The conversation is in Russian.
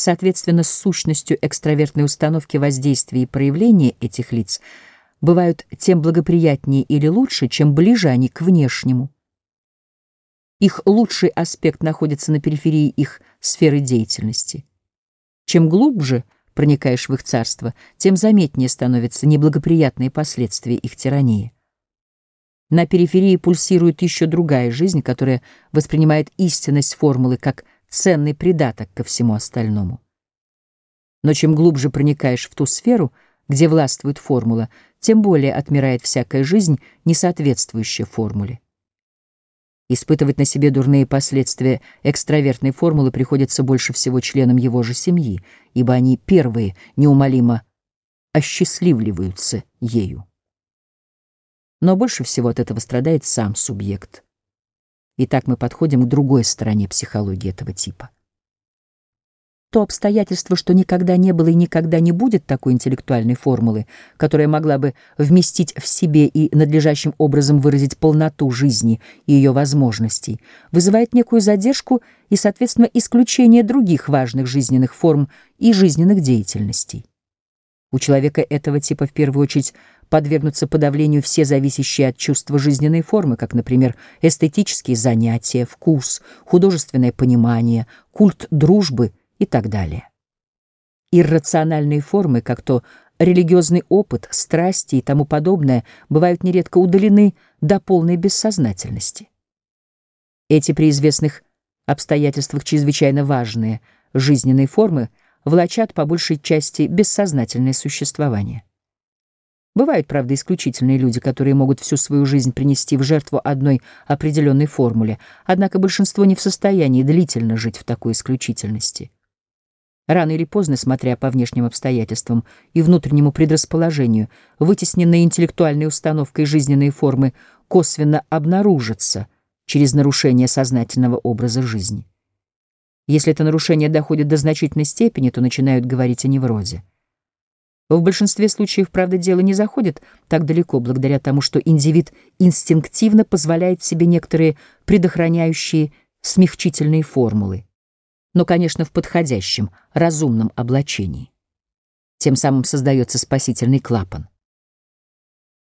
Соответственно, с сущностью экстравертной установки воздействия и проявления этих лиц бывают тем благоприятнее или лучше, чем ближе они к внешнему. Их лучший аспект находится на периферии их сферы деятельности. Чем глубже проникаешь в их царство, тем заметнее становятся неблагоприятные последствия их тирании. На периферии пульсирует еще другая жизнь, которая воспринимает истинность формулы как ценный придаток ко всему остальному. Но чем глубже проникаешь в ту сферу, где властвует формула, тем более отмирает всякая жизнь, не соответствующая формуле. Испытывать на себе дурные последствия экстравертной формулы приходится больше всего членам его же семьи, ибо они первые неумолимо осчастливливаются ею. Но больше всего от этого страдает сам субъект. Итак, мы подходим к другой стороне психологии этого типа. То обстоятельство, что никогда не было и никогда не будет такой интеллектуальной формулы, которая могла бы вместить в себе и надлежащим образом выразить полноту жизни и ее возможностей, вызывает некую задержку и, соответственно, исключение других важных жизненных форм и жизненных деятельностей. У человека этого типа в первую очередь подвергнутся подавлению все зависящие от чувства жизненной формы, как, например, эстетические занятия, вкус, художественное понимание, культ дружбы и так далее. Иррациональные формы, как то религиозный опыт, страсти и тому подобное, бывают нередко удалены до полной бессознательности. Эти при известных обстоятельствах чрезвычайно важные жизненные формы влачат по большей части бессознательное существование. Бывают, правда, исключительные люди, которые могут всю свою жизнь принести в жертву одной определенной формуле, однако большинство не в состоянии длительно жить в такой исключительности. Рано или поздно, смотря по внешним обстоятельствам и внутреннему предрасположению, вытесненные интеллектуальной установкой жизненные формы косвенно обнаружатся через нарушение сознательного образа жизни. Если это нарушение доходит до значительной степени, то начинают говорить о неврозе. В большинстве случаев, правда, дело не заходит так далеко, благодаря тому, что индивид инстинктивно позволяет себе некоторые предохраняющие смягчительные формулы, но, конечно, в подходящем, разумном облачении. Тем самым создается спасительный клапан.